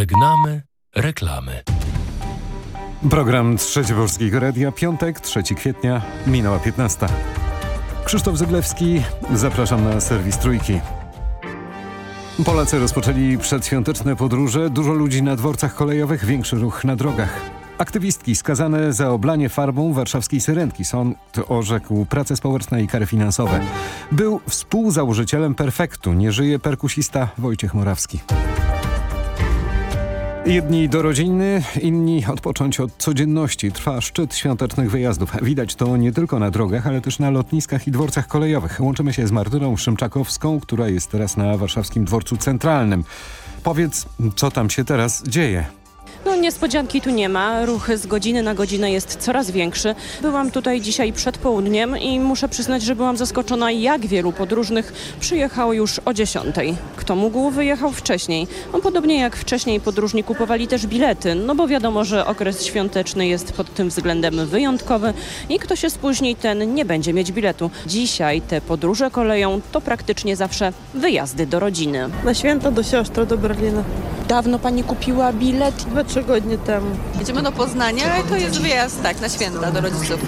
Żegnamy reklamy. Program Trzecie Polskiego Radia, piątek, 3 kwietnia, minęła 15. Krzysztof Zyglewski, zapraszam na serwis Trójki. Polacy rozpoczęli przedświąteczne podróże, dużo ludzi na dworcach kolejowych, większy ruch na drogach. Aktywistki skazane za oblanie farbą warszawskiej Syrenki. Sąd orzekł prace społeczne i kary finansowe. Był współzałożycielem Perfektu. Nie żyje perkusista Wojciech Morawski. Jedni do rodziny, inni odpocząć od codzienności. Trwa szczyt świątecznych wyjazdów. Widać to nie tylko na drogach, ale też na lotniskach i dworcach kolejowych. Łączymy się z Martyną Szymczakowską, która jest teraz na warszawskim dworcu centralnym. Powiedz, co tam się teraz dzieje? No niespodzianki tu nie ma. Ruch z godziny na godzinę jest coraz większy. Byłam tutaj dzisiaj przed południem i muszę przyznać, że byłam zaskoczona, jak wielu podróżnych przyjechało już o 10. Kto mógł, wyjechał wcześniej. No, podobnie jak wcześniej podróżni kupowali też bilety, no bo wiadomo, że okres świąteczny jest pod tym względem wyjątkowy i kto się spóźni, ten nie będzie mieć biletu. Dzisiaj te podróże koleją to praktycznie zawsze wyjazdy do rodziny. Na święta do siostry do Berlina. Dawno pani kupiła bilet? Dwa, trzy godziny temu. Jedziemy do Poznania to jest wyjazd tak na święta do rodziców.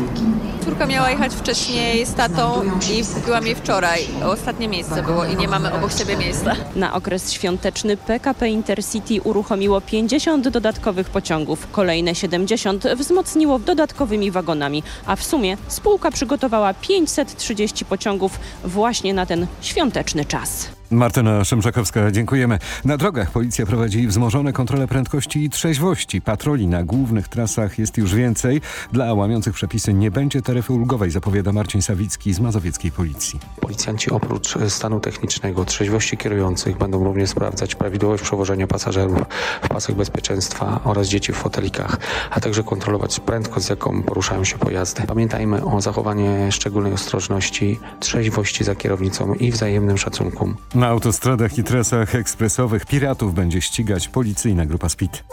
Córka miała jechać wcześniej z tatą i kupiłam jej wczoraj. Ostatnie miejsce było i nie mamy obok siebie miejsca. Na okres świąteczny PKP Intercity uruchomiło 50 dodatkowych pociągów. Kolejne 70 wzmocniło dodatkowymi wagonami, a w sumie spółka przygotowała 530 pociągów właśnie na ten świąteczny czas. Martyna Szymczakowska, dziękujemy. Na drogach policja prowadzi wzmożone kontrole prędkości i trzeźwości. Patroli na głównych trasach jest już więcej. Dla łamiących przepisy nie będzie taryfy ulgowej, zapowiada Marcin Sawicki z Mazowieckiej Policji. Policjanci oprócz stanu technicznego, trzeźwości kierujących będą również sprawdzać prawidłowość przewożenia pasażerów w pasach bezpieczeństwa oraz dzieci w fotelikach, a także kontrolować prędkość, z jaką poruszają się pojazdy. Pamiętajmy o zachowaniu szczególnej ostrożności, trzeźwości za kierownicą i wzajemnym szacunku. Na autostradach i trasach ekspresowych piratów będzie ścigać policyjna grupa SPID.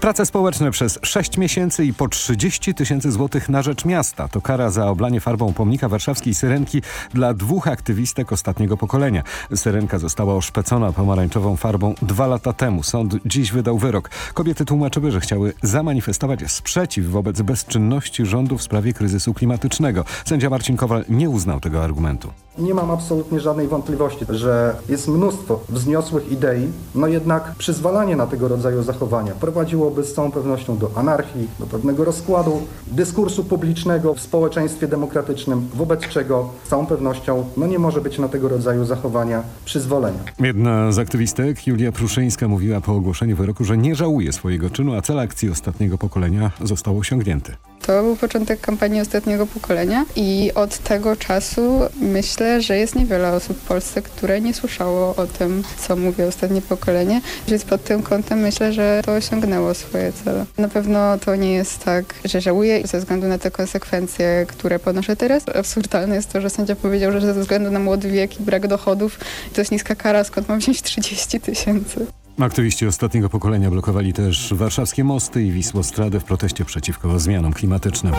Prace społeczne przez 6 miesięcy i po 30 tysięcy złotych na rzecz miasta. To kara za oblanie farbą pomnika warszawskiej Syrenki dla dwóch aktywistek ostatniego pokolenia. Syrenka została oszpecona pomarańczową farbą dwa lata temu. Sąd dziś wydał wyrok. Kobiety tłumaczyły, że chciały zamanifestować sprzeciw wobec bezczynności rządu w sprawie kryzysu klimatycznego. Sędzia Marcin Kowal nie uznał tego argumentu. Nie mam absolutnie żadnej wątpliwości, że jest mnóstwo wzniosłych idei, no jednak przyzwalanie na tego rodzaju zachowania prowadziłoby z całą pewnością do anarchii, do pewnego rozkładu dyskursu publicznego w społeczeństwie demokratycznym, wobec czego z całą pewnością no nie może być na tego rodzaju zachowania przyzwolenia. Jedna z aktywistek, Julia Pruszyńska, mówiła po ogłoszeniu wyroku, że nie żałuje swojego czynu, a cel akcji ostatniego pokolenia został osiągnięty. To był początek kampanii ostatniego pokolenia i od tego czasu myślę, że jest niewiele osób w Polsce, które nie słyszało o tym, co mówi ostatnie pokolenie. Więc pod tym kątem myślę, że to osiągnęło swoje cele. Na pewno to nie jest tak, że żałuję ze względu na te konsekwencje, które ponoszę teraz. Absurdalne jest to, że sędzia powiedział, że ze względu na młody wiek i brak dochodów to jest niska kara, skąd mam wziąć 30 tysięcy. Aktywiści ostatniego pokolenia blokowali też warszawskie mosty i Wisłostradę w proteście przeciwko zmianom klimatycznym.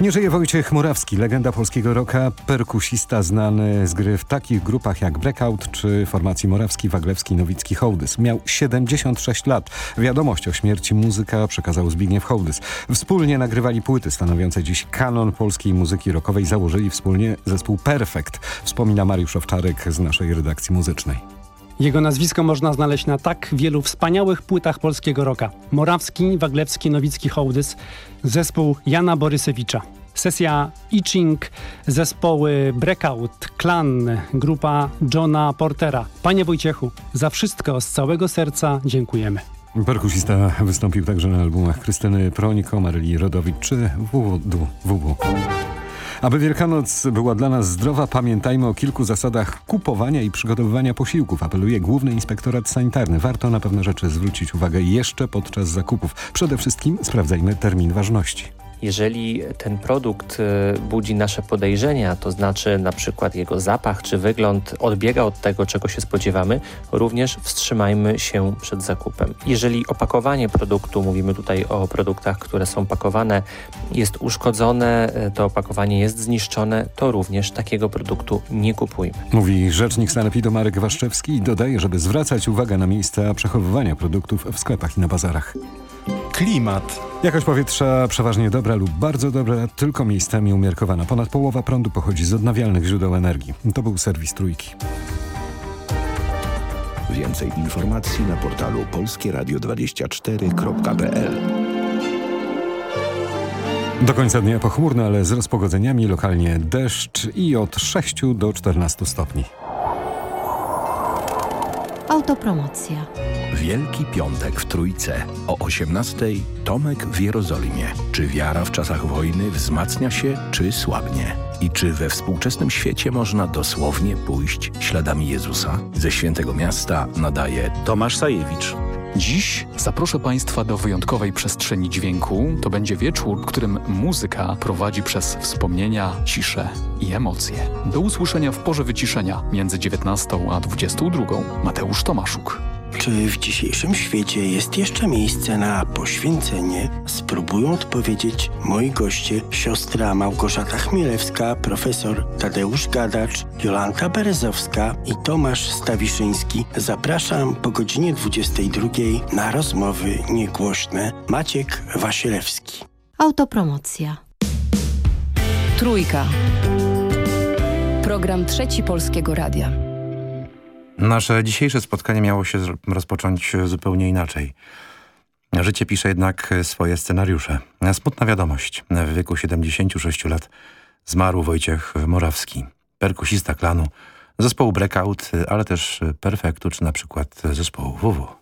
Nie żyje Wojciech Morawski, legenda polskiego rocka, perkusista znany z gry w takich grupach jak Breakout czy formacji Morawski, Waglewski, Nowicki, Hołdys. Miał 76 lat. Wiadomość o śmierci muzyka przekazał Zbigniew Hołdys. Wspólnie nagrywali płyty stanowiące dziś kanon polskiej muzyki rockowej. Założyli wspólnie zespół Perfekt, wspomina Mariusz Owczarek z naszej redakcji muzycznej. Jego nazwisko można znaleźć na tak wielu wspaniałych płytach polskiego rocka. Morawski, Waglewski, Nowicki, Hołdys, zespół Jana Borysewicza. Sesja Itching, zespoły Breakout, Klan, grupa Johna Portera. Panie Wojciechu, za wszystko z całego serca dziękujemy. Perkusista wystąpił także na albumach Krystyny Proniko, Maryli Rodowicz czy WWW. Aby Wielkanoc była dla nas zdrowa, pamiętajmy o kilku zasadach kupowania i przygotowywania posiłków. Apeluje Główny Inspektorat Sanitarny. Warto na pewne rzeczy zwrócić uwagę jeszcze podczas zakupów. Przede wszystkim sprawdzajmy termin ważności. Jeżeli ten produkt y, budzi nasze podejrzenia, to znaczy na przykład jego zapach czy wygląd odbiega od tego, czego się spodziewamy, również wstrzymajmy się przed zakupem. Jeżeli opakowanie produktu, mówimy tutaj o produktach, które są pakowane, jest uszkodzone, y, to opakowanie jest zniszczone, to również takiego produktu nie kupujmy. Mówi rzecznik Sanepidu Marek Waszczewski i dodaje, żeby zwracać uwagę na miejsca przechowywania produktów w sklepach i na bazarach. Klimat. Jakość powietrza przeważnie dobra lub bardzo dobra, tylko miejscami umiarkowana. Ponad połowa prądu pochodzi z odnawialnych źródeł energii. To był serwis Trójki. Więcej informacji na portalu polskieradio24.pl Do końca dnia pochmurno, ale z rozpogodzeniami lokalnie deszcz i od 6 do 14 stopni. Autopromocja. Wielki Piątek w Trójce. O 18:00 Tomek w Jerozolimie. Czy wiara w czasach wojny wzmacnia się, czy słabnie? I czy we współczesnym świecie można dosłownie pójść śladami Jezusa? Ze Świętego Miasta nadaje Tomasz Sajewicz. Dziś zaproszę Państwa do wyjątkowej przestrzeni dźwięku. To będzie wieczór, w którym muzyka prowadzi przez wspomnienia, ciszę i emocje. Do usłyszenia w porze wyciszenia między 19 a 22. Mateusz Tomaszuk. Czy w dzisiejszym świecie jest jeszcze miejsce na poświęcenie? Spróbują odpowiedzieć moi goście, siostra Małgorzata Chmielewska, profesor Tadeusz Gadacz, Jolanta Berezowska i Tomasz Stawiszyński. Zapraszam po godzinie 22 na rozmowy niegłośne. Maciek Wasilewski. Autopromocja. Trójka. Program Trzeci Polskiego Radia. Nasze dzisiejsze spotkanie miało się rozpocząć zupełnie inaczej. Życie pisze jednak swoje scenariusze. Smutna wiadomość. W wieku 76 lat zmarł Wojciech Morawski, perkusista klanu, zespołu Breakout, ale też Perfektu, czy na przykład zespołu WW.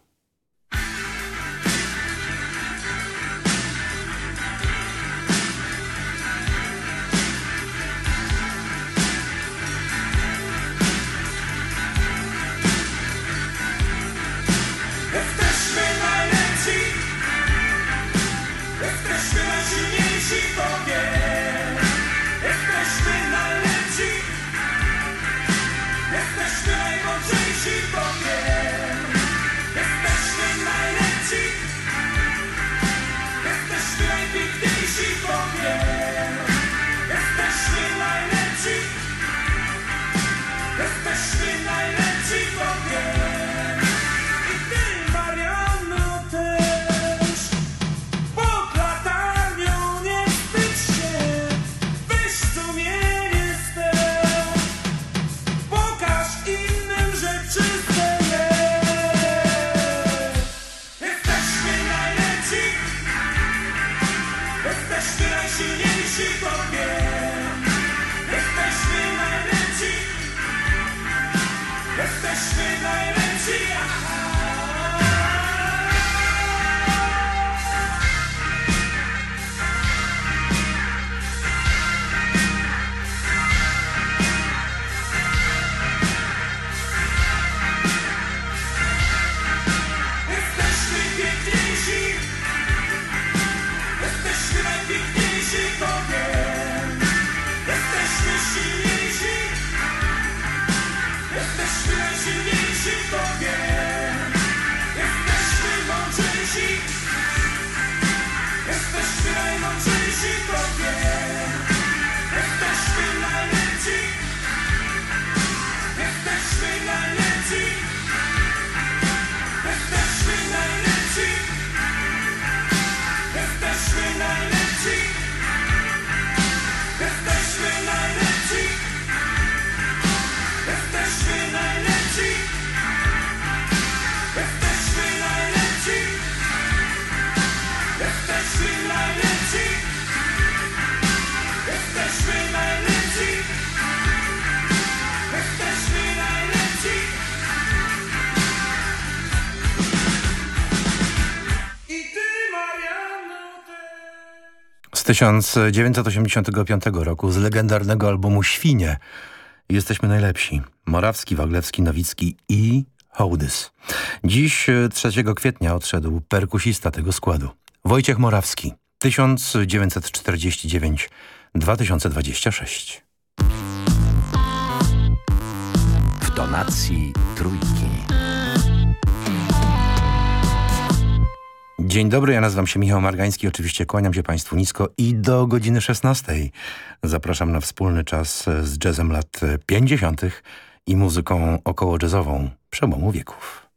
1985 roku, z legendarnego albumu Świnie. Jesteśmy najlepsi. Morawski, Waglewski, Nowicki i Hołdys. Dziś, 3 kwietnia, odszedł perkusista tego składu. Wojciech Morawski, 1949-2026. W tonacji trójki. Dzień dobry, ja nazywam się Michał Margański. Oczywiście kłaniam się Państwu nisko i do godziny 16. Zapraszam na wspólny czas z jazzem lat 50. i muzyką około jazzową przełomu wieków.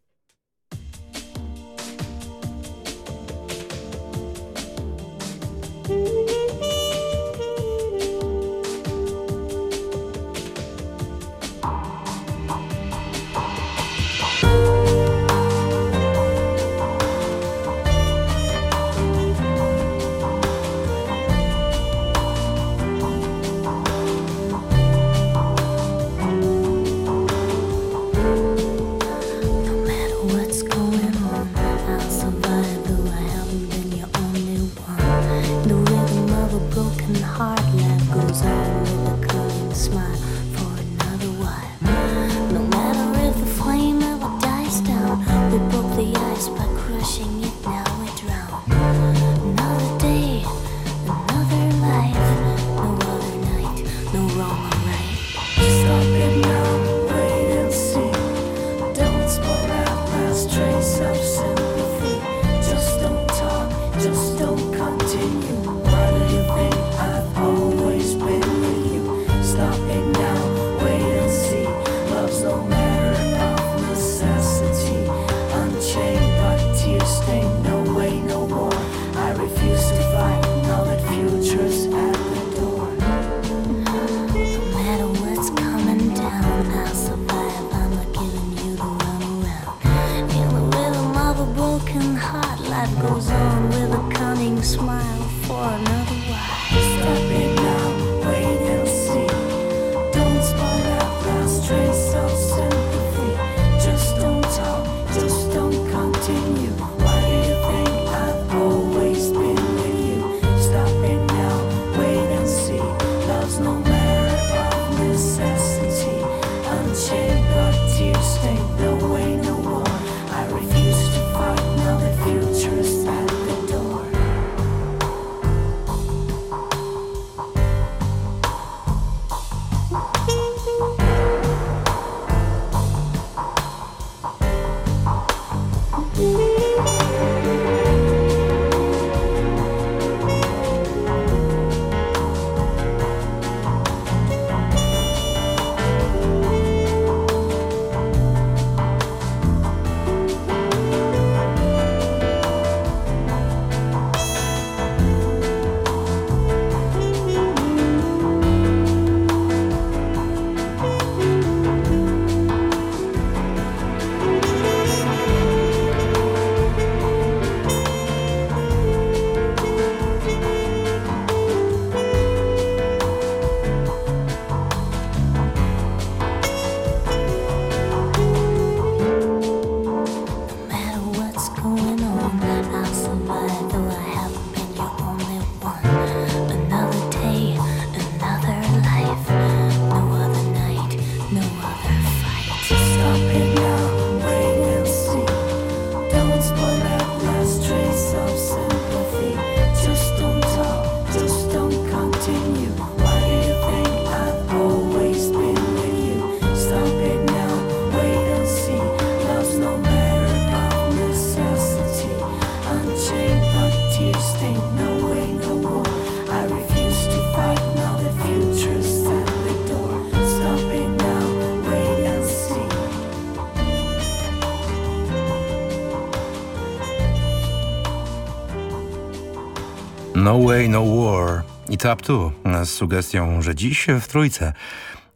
No War i Tap 2 z sugestią, że dziś w Trójce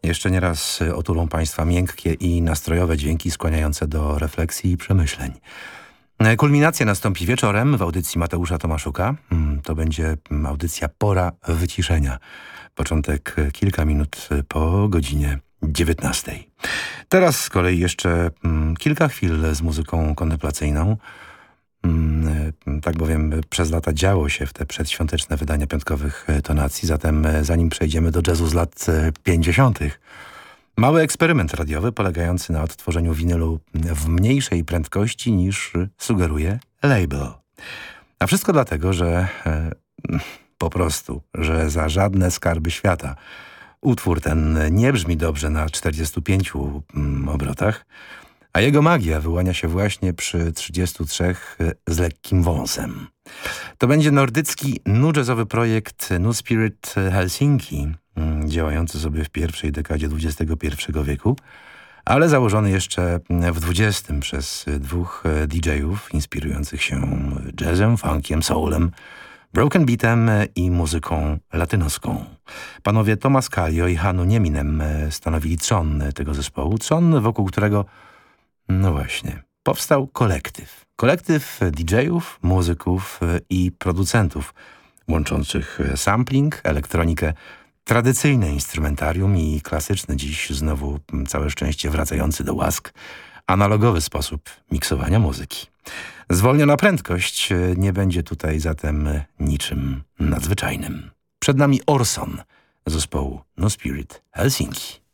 jeszcze nie raz otulą Państwa miękkie i nastrojowe dźwięki skłaniające do refleksji i przemyśleń. Kulminacja nastąpi wieczorem w audycji Mateusza Tomaszuka. Mm, to będzie audycja Pora Wyciszenia. Początek kilka minut po godzinie 19. Teraz z kolei jeszcze mm, kilka chwil z muzyką kontemplacyjną. Mm, tak bowiem przez lata działo się w te przedświąteczne wydania piątkowych e, tonacji, zatem e, zanim przejdziemy do jazzu z lat 50. E, mały eksperyment radiowy polegający na odtworzeniu winylu w mniejszej prędkości niż sugeruje label. A wszystko dlatego, że Po prostu, że za żadne skarby świata. Utwór ten nie brzmi dobrze na 45 mm, obrotach, a jego magia wyłania się właśnie przy 33 z lekkim wąsem. To będzie nordycki nu jazzowy projekt Nu Spirit Helsinki, mm, działający sobie w pierwszej dekadzie XXI wieku, ale założony jeszcze w XX przez dwóch DJ-ów inspirujących się jazzem, funkiem, soulem, broken beatem i muzyką latynoską. Panowie Tomas Kallio i Hanu Nieminem stanowili trzon tego zespołu, trzon wokół którego, no właśnie, powstał kolektyw. Kolektyw DJ-ów, muzyków i producentów, łączących sampling, elektronikę, tradycyjne instrumentarium i klasyczny dziś znowu całe szczęście wracający do łask analogowy sposób miksowania muzyki. Zwolniona prędkość nie będzie tutaj zatem niczym nadzwyczajnym. Przed nami Orson zespołu No Spirit Helsinki.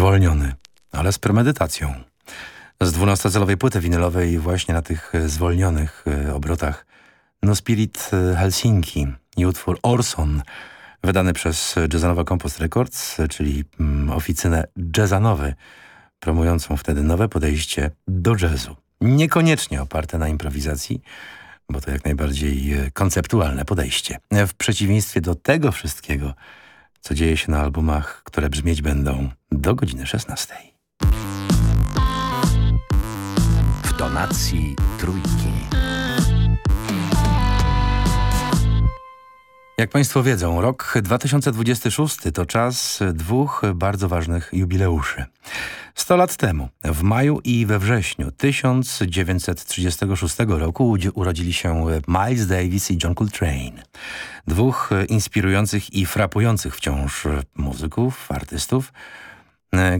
Zwolniony, ale z premedytacją. Z dwunastocalowej płyty winylowej właśnie na tych zwolnionych obrotach No Spirit Helsinki i utwór Orson, wydany przez Jazzanowa Compost Records, czyli mm, oficynę jazzanowy, promującą wtedy nowe podejście do jazzu. Niekoniecznie oparte na improwizacji, bo to jak najbardziej e, konceptualne podejście. W przeciwieństwie do tego wszystkiego, co dzieje się na albumach, które brzmieć będą do godziny 16. W tonacji trójki. Jak Państwo wiedzą, rok 2026 to czas dwóch bardzo ważnych jubileuszy. Sto lat temu, w maju i we wrześniu 1936 roku urodzili się Miles Davis i John Coltrane. Dwóch inspirujących i frapujących wciąż muzyków, artystów,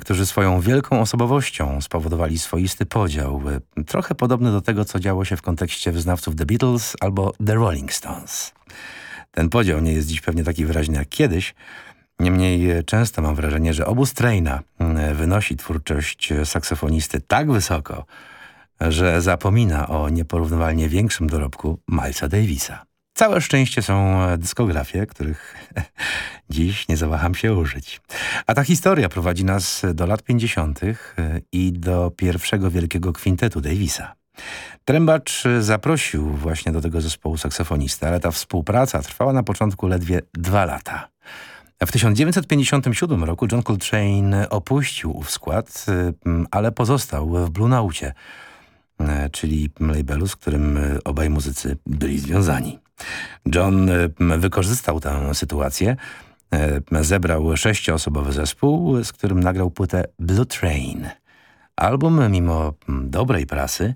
którzy swoją wielką osobowością spowodowali swoisty podział, trochę podobny do tego, co działo się w kontekście wyznawców The Beatles albo The Rolling Stones. Ten podział nie jest dziś pewnie taki wyraźny jak kiedyś, Niemniej e, często mam wrażenie, że obóz Traina mm, wynosi twórczość e, saksofonisty tak wysoko, że zapomina o nieporównywalnie większym dorobku Milesa Davisa. Całe szczęście są e, dyskografie, których dziś nie zawaham się użyć. A ta historia prowadzi nas do lat 50. i do pierwszego wielkiego kwintetu Davisa. Trębacz zaprosił właśnie do tego zespołu saksofonista, ale ta współpraca trwała na początku ledwie dwa lata. W 1957 roku John Coltrane opuścił ów skład, ale pozostał w Blue Note, czyli labelu, z którym obaj muzycy byli związani. John wykorzystał tę sytuację, zebrał sześcioosobowy zespół, z którym nagrał płytę Blue Train. Album, mimo dobrej prasy,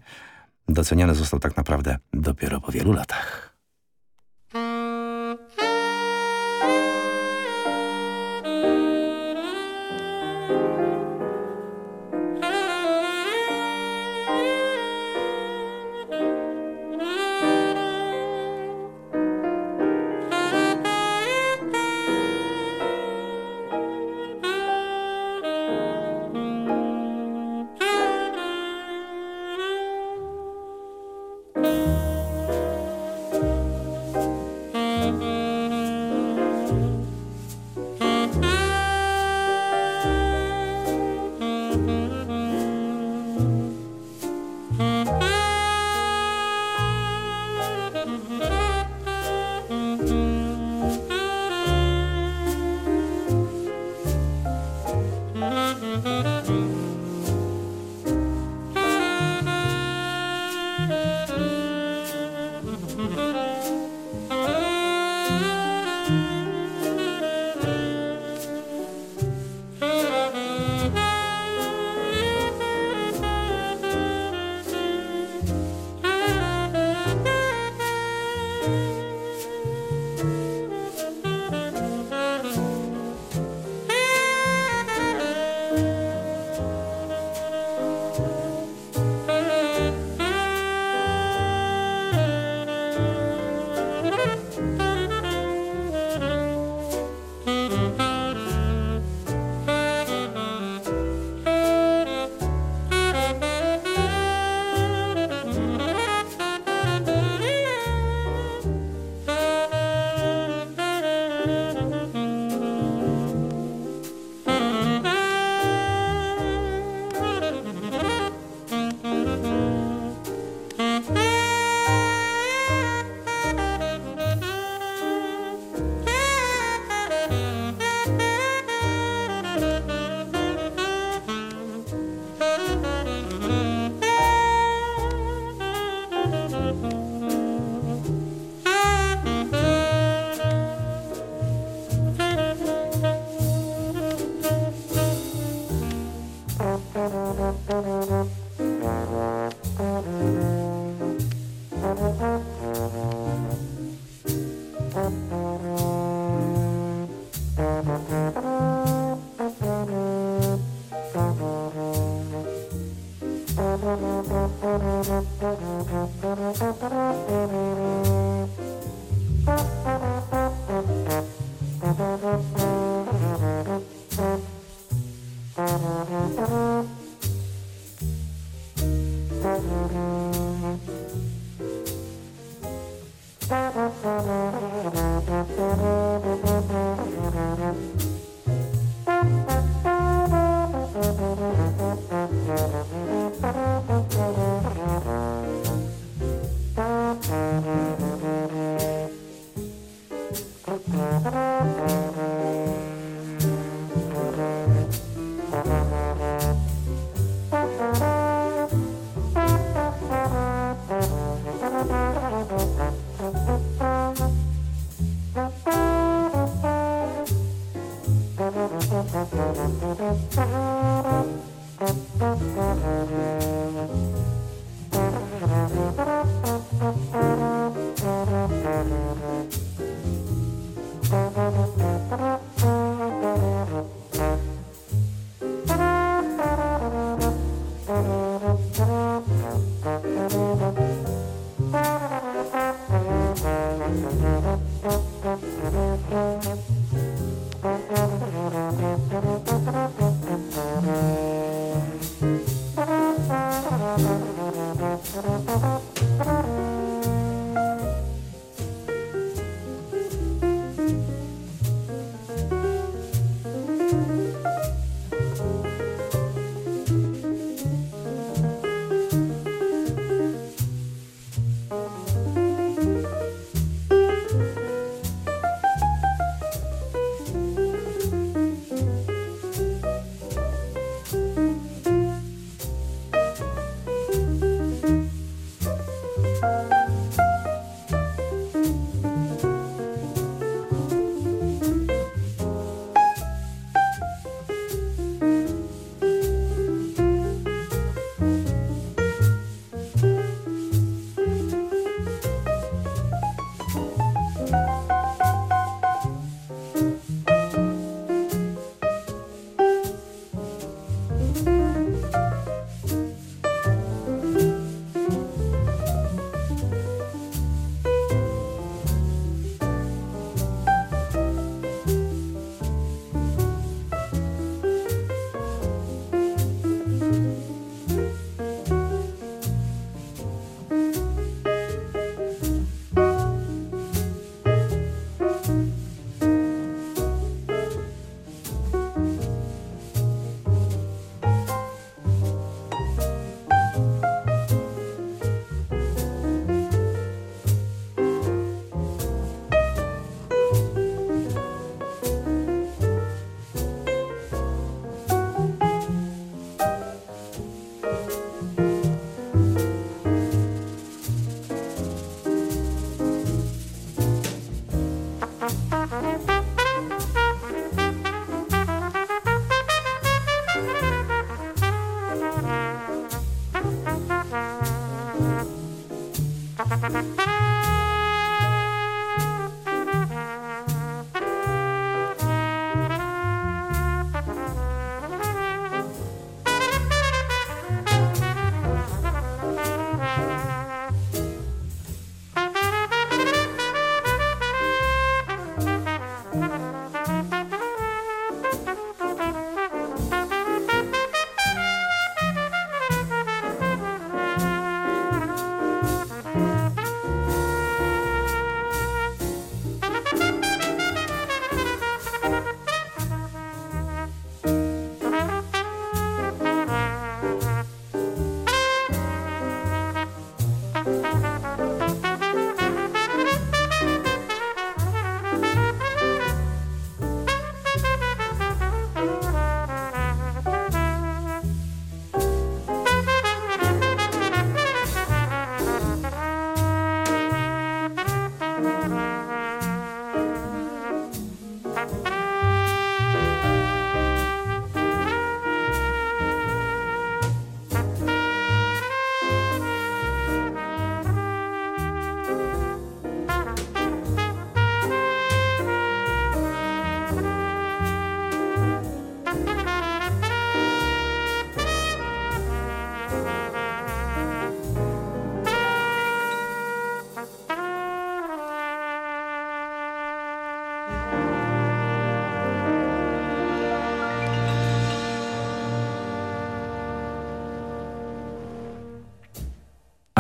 doceniany został tak naprawdę dopiero po wielu latach.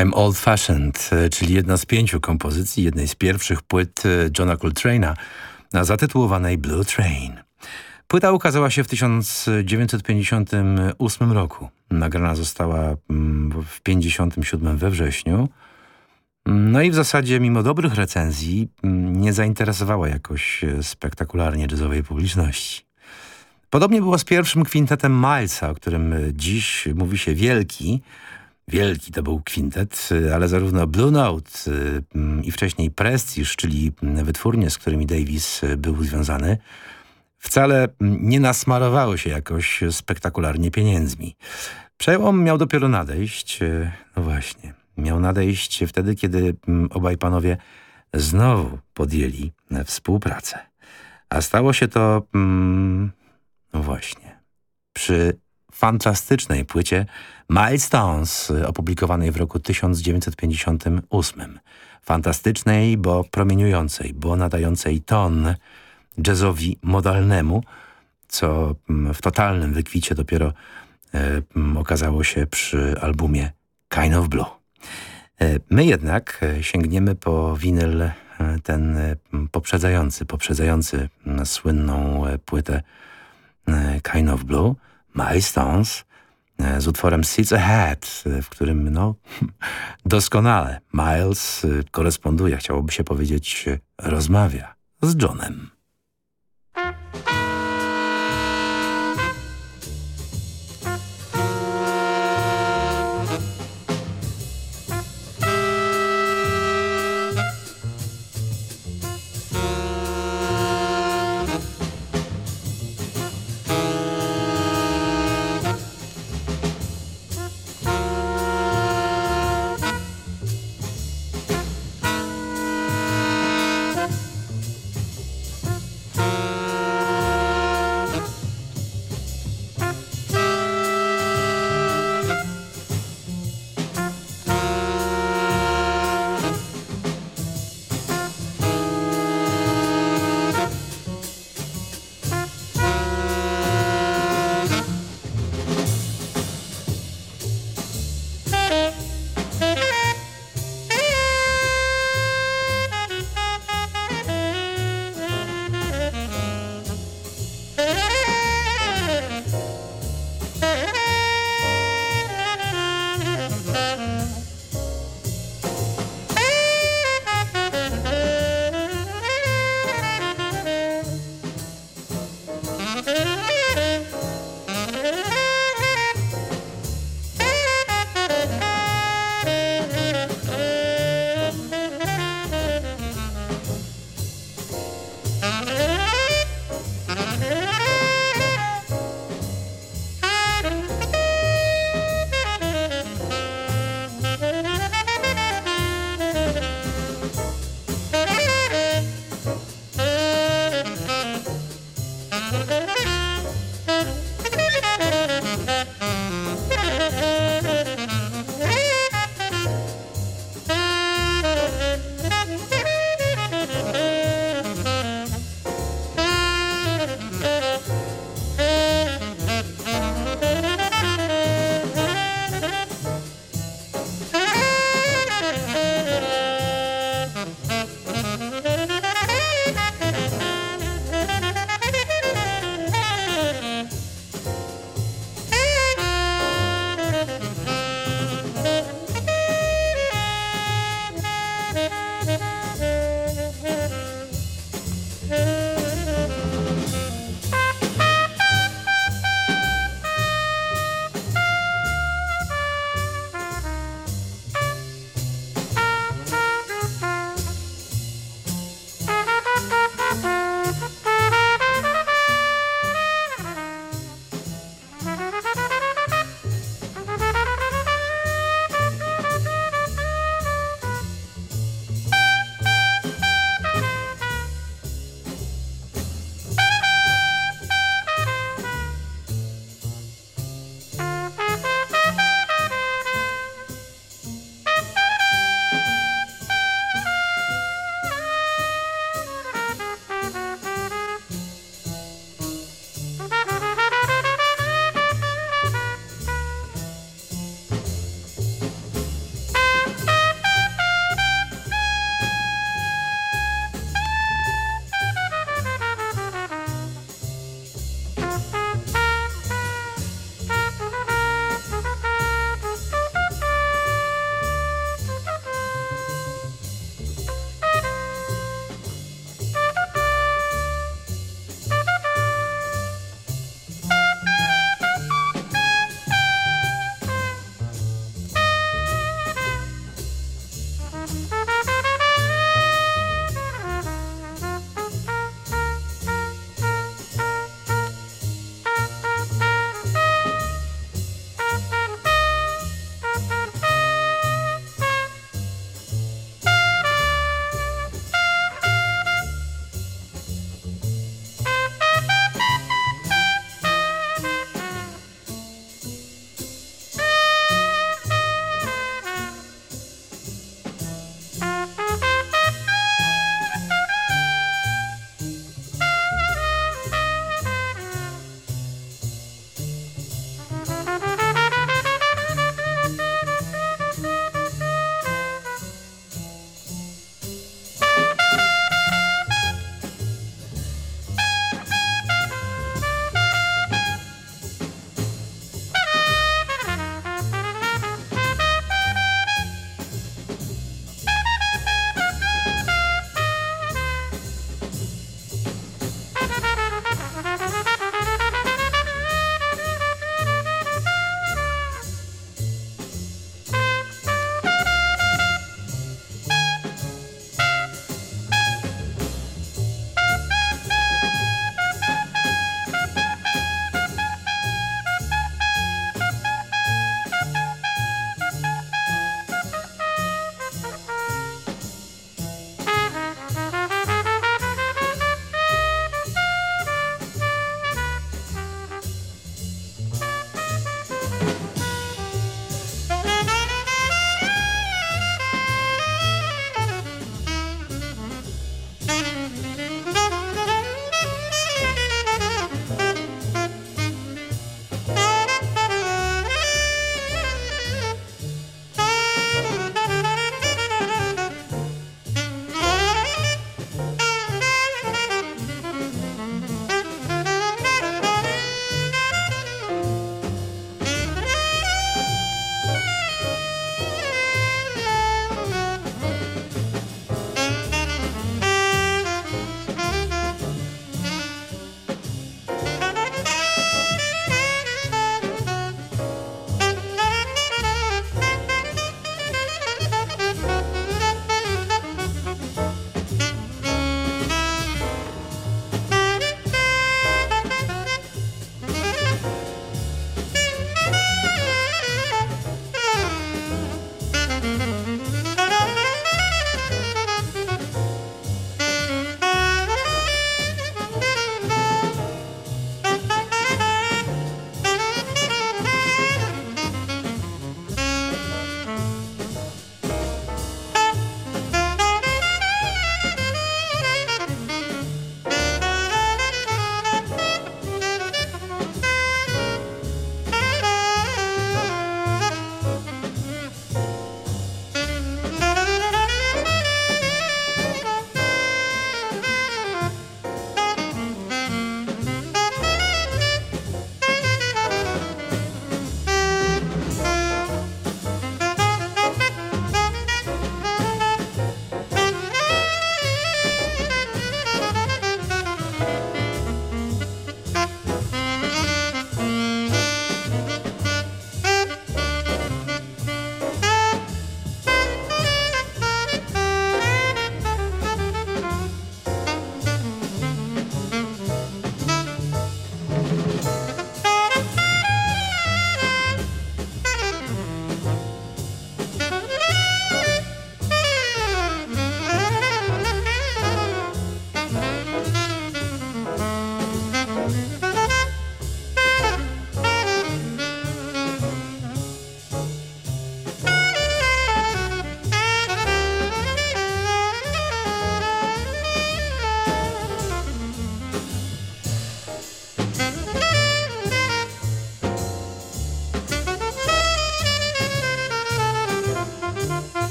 I'm Old Fashioned, e, czyli jedna z pięciu kompozycji jednej z pierwszych płyt e, Johna Coltrane'a zatytułowanej Blue Train. Płyta ukazała się w 1958 roku. Nagrana została mm, w 1957 we wrześniu. No i w zasadzie mimo dobrych recenzji mm, nie zainteresowała jakoś e, spektakularnie jazzowej publiczności. Podobnie było z pierwszym kwintetem Milesa, o którym dziś mówi się wielki, Wielki to był kwintet, y, ale zarówno Blue Note y, mm, i wcześniej Prestige, czyli wytwórnie, z którymi Davis y, był związany, wcale nie nasmarowały się jakoś spektakularnie pieniędzmi. Przełom miał dopiero nadejść, e, no właśnie, miał nadejść wtedy, kiedy obaj panowie znowu podjęli współpracę. A stało się to, no właśnie, przy fantastycznej płycie Milestones opublikowanej w roku 1958. Fantastycznej, bo promieniującej, bo nadającej ton jazzowi modalnemu, co w totalnym wykwicie dopiero e, okazało się przy albumie Kind of Blue. E, my jednak sięgniemy po winyl ten poprzedzający, poprzedzający słynną płytę Kind of Blue, Milestones, z utworem Seats Ahead, w którym no, doskonale Miles koresponduje, chciałoby się powiedzieć, rozmawia z Johnem.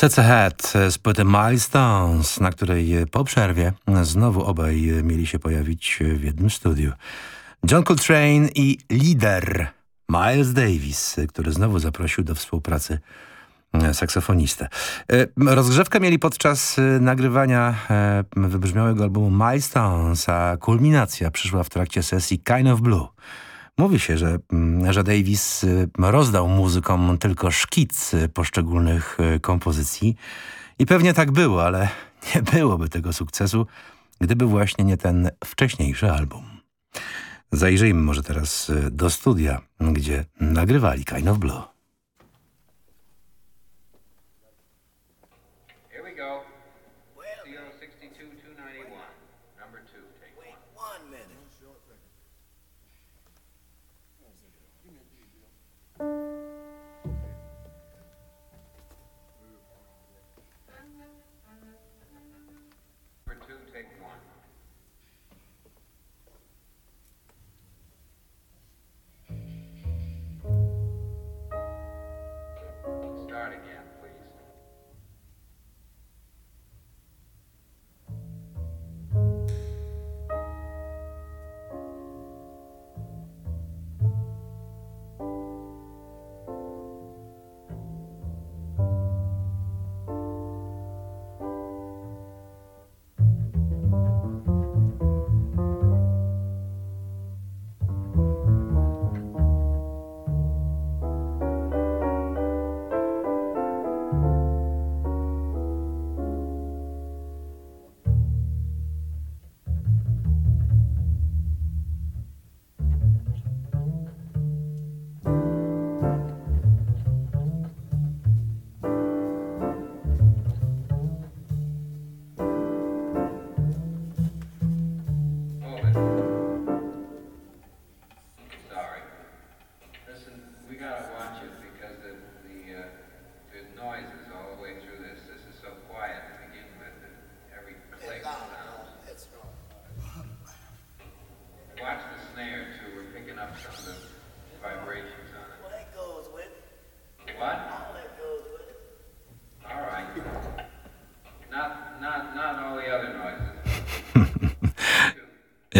Sets Ahead z płyty Milestones, na której po przerwie znowu obaj mieli się pojawić w jednym studiu. John Coltrane i lider Miles Davis, który znowu zaprosił do współpracy saksofonistę. Rozgrzewkę mieli podczas nagrywania wybrzmiałego albumu Milestones, a kulminacja przyszła w trakcie sesji Kind of Blue. Mówi się, że, że Davis rozdał muzykom tylko szkic poszczególnych kompozycji i pewnie tak było, ale nie byłoby tego sukcesu, gdyby właśnie nie ten wcześniejszy album. Zajrzyjmy może teraz do studia, gdzie nagrywali Kind of Blue.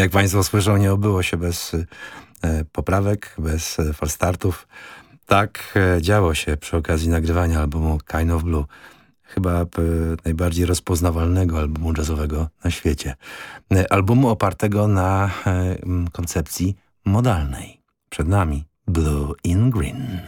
Jak Państwo słyszą, nie obyło się bez e, poprawek, bez e, falstartów. Tak e, działo się przy okazji nagrywania albumu Kind of Blue. Chyba e, najbardziej rozpoznawalnego albumu jazzowego na świecie. E, albumu opartego na koncepcji modalnej. Przed nami Blue in Green.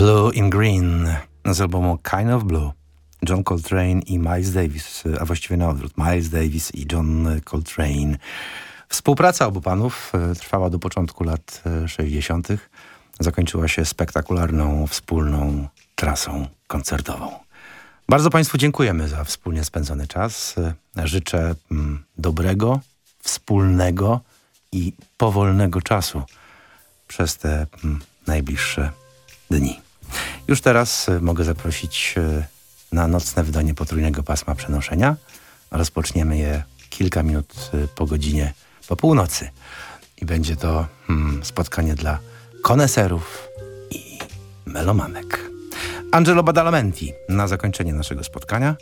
Blue in Green z albumu Kind of Blue. John Coltrane i Miles Davis, a właściwie na odwrót. Miles Davis i John Coltrane. Współpraca obu panów e, trwała do początku lat 60. Zakończyła się spektakularną, wspólną trasą koncertową. Bardzo Państwu dziękujemy za wspólnie spędzony czas. Życzę mm, dobrego, wspólnego i powolnego czasu przez te mm, najbliższe dni. Już teraz y, mogę zaprosić y, na nocne wydanie potrójnego pasma przenoszenia. Rozpoczniemy je kilka minut y, po godzinie po północy. I będzie to hmm, spotkanie dla koneserów i melomanek. Angelo Badalamenti na zakończenie naszego spotkania.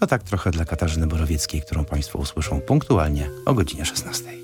To tak trochę dla Katarzyny Borowieckiej, którą Państwo usłyszą punktualnie o godzinie 16.